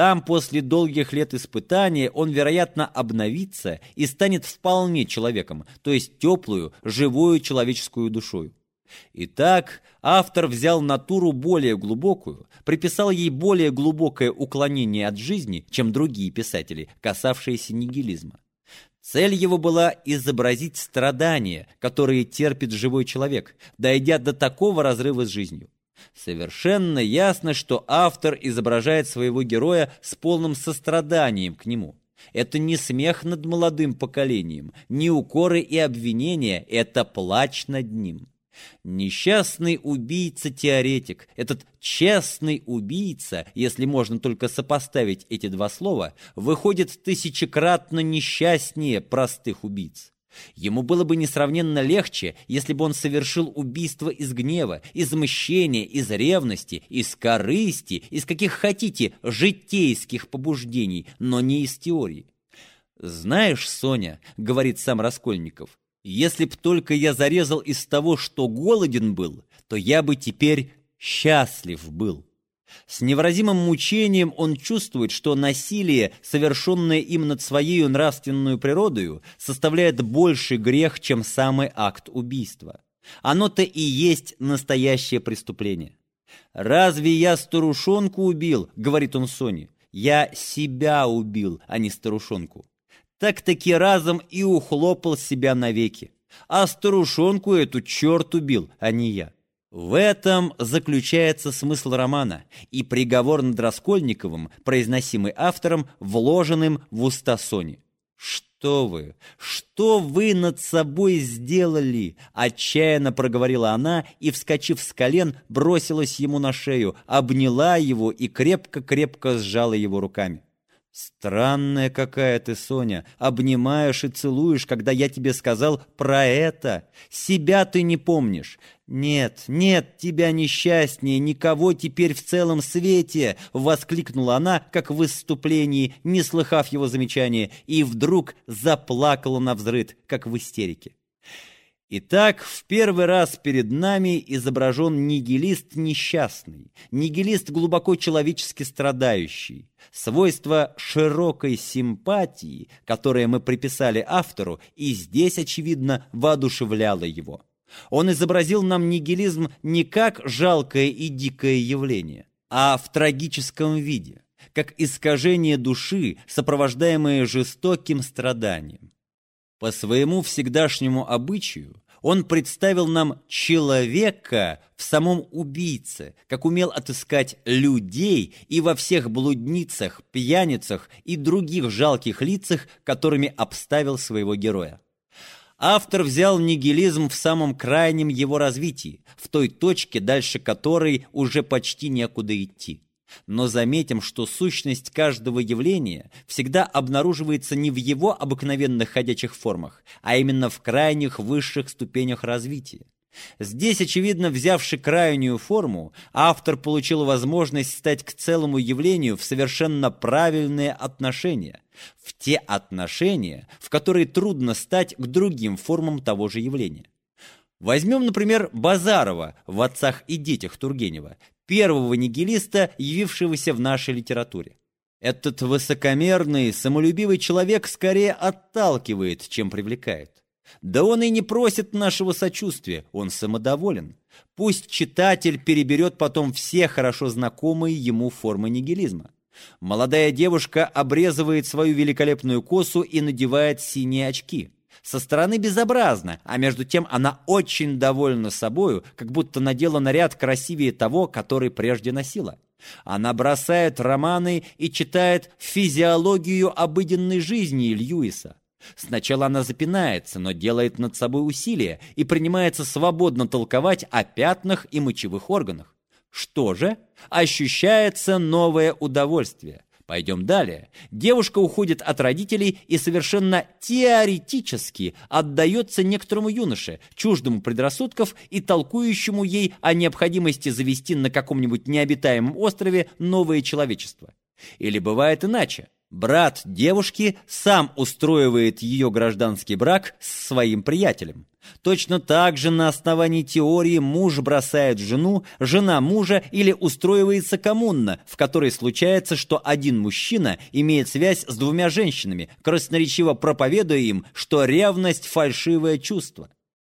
Там, после долгих лет испытания, он, вероятно, обновится и станет вполне человеком, то есть теплую, живую человеческую душою. Итак, автор взял натуру более глубокую, приписал ей более глубокое уклонение от жизни, чем другие писатели, касавшиеся нигилизма. Цель его была изобразить страдания, которые терпит живой человек, дойдя до такого разрыва с жизнью. Совершенно ясно, что автор изображает своего героя с полным состраданием к нему. Это не смех над молодым поколением, не укоры и обвинения, это плач над ним. Несчастный убийца-теоретик, этот честный убийца, если можно только сопоставить эти два слова, выходит тысячекратно несчастнее простых убийц. Ему было бы несравненно легче, если бы он совершил убийство из гнева, из мщения, из ревности, из корысти, из каких хотите житейских побуждений, но не из теории. «Знаешь, Соня, — говорит сам Раскольников, если б только я зарезал из того, что голоден был, то я бы теперь счастлив был. С невыразимым мучением он чувствует, что насилие, совершенное им над своей нравственную природою, составляет больший грех, чем самый акт убийства. Оно-то и есть настоящее преступление. «Разве я старушонку убил?» — говорит он Соне. «Я себя убил, а не старушонку» так-таки разом и ухлопал себя навеки. А старушонку эту черт убил, а не я. В этом заключается смысл романа и приговор над Раскольниковым, произносимый автором, вложенным в уста Сони. «Что вы? Что вы над собой сделали?» Отчаянно проговорила она и, вскочив с колен, бросилась ему на шею, обняла его и крепко-крепко сжала его руками. «Странная какая ты, Соня, обнимаешь и целуешь, когда я тебе сказал про это. Себя ты не помнишь. Нет, нет тебя несчастнее, никого теперь в целом свете!» Воскликнула она, как в выступлении, не слыхав его замечания, и вдруг заплакала на взрыд, как в истерике. Итак, в первый раз перед нами изображен нигилист несчастный, нигилист глубоко человечески страдающий. Свойство широкой симпатии, которое мы приписали автору, и здесь, очевидно, воодушевляло его. Он изобразил нам нигилизм не как жалкое и дикое явление, а в трагическом виде, как искажение души, сопровождаемое жестоким страданием. По своему всегдашнему обычаю он представил нам человека в самом убийце, как умел отыскать людей и во всех блудницах, пьяницах и других жалких лицах, которыми обставил своего героя. Автор взял нигилизм в самом крайнем его развитии, в той точке, дальше которой уже почти некуда идти. Но заметим, что сущность каждого явления всегда обнаруживается не в его обыкновенных ходячих формах, а именно в крайних высших ступенях развития. Здесь, очевидно, взявши крайнюю форму, автор получил возможность стать к целому явлению в совершенно правильные отношения, в те отношения, в которые трудно стать к другим формам того же явления. Возьмем, например, Базарова в «Отцах и детях» Тургенева, первого нигилиста, явившегося в нашей литературе. Этот высокомерный, самолюбивый человек скорее отталкивает, чем привлекает. Да он и не просит нашего сочувствия, он самодоволен. Пусть читатель переберет потом все хорошо знакомые ему формы нигилизма. Молодая девушка обрезывает свою великолепную косу и надевает синие очки. Со стороны безобразно, а между тем она очень довольна собою, как будто надела наряд красивее того, который прежде носила. Она бросает романы и читает физиологию обыденной жизни Льюиса. Сначала она запинается, но делает над собой усилия и принимается свободно толковать о пятнах и мочевых органах. Что же? Ощущается новое удовольствие. Пойдем далее. Девушка уходит от родителей и совершенно теоретически отдается некоторому юноше, чуждому предрассудков и толкующему ей о необходимости завести на каком-нибудь необитаемом острове новое человечество. Или бывает иначе. Брат девушки сам устроивает ее гражданский брак с своим приятелем. Точно так же на основании теории муж бросает жену, жена мужа или устроивается коммунно, в которой случается, что один мужчина имеет связь с двумя женщинами, красноречиво проповедуя им, что ревность – фальшивое чувство.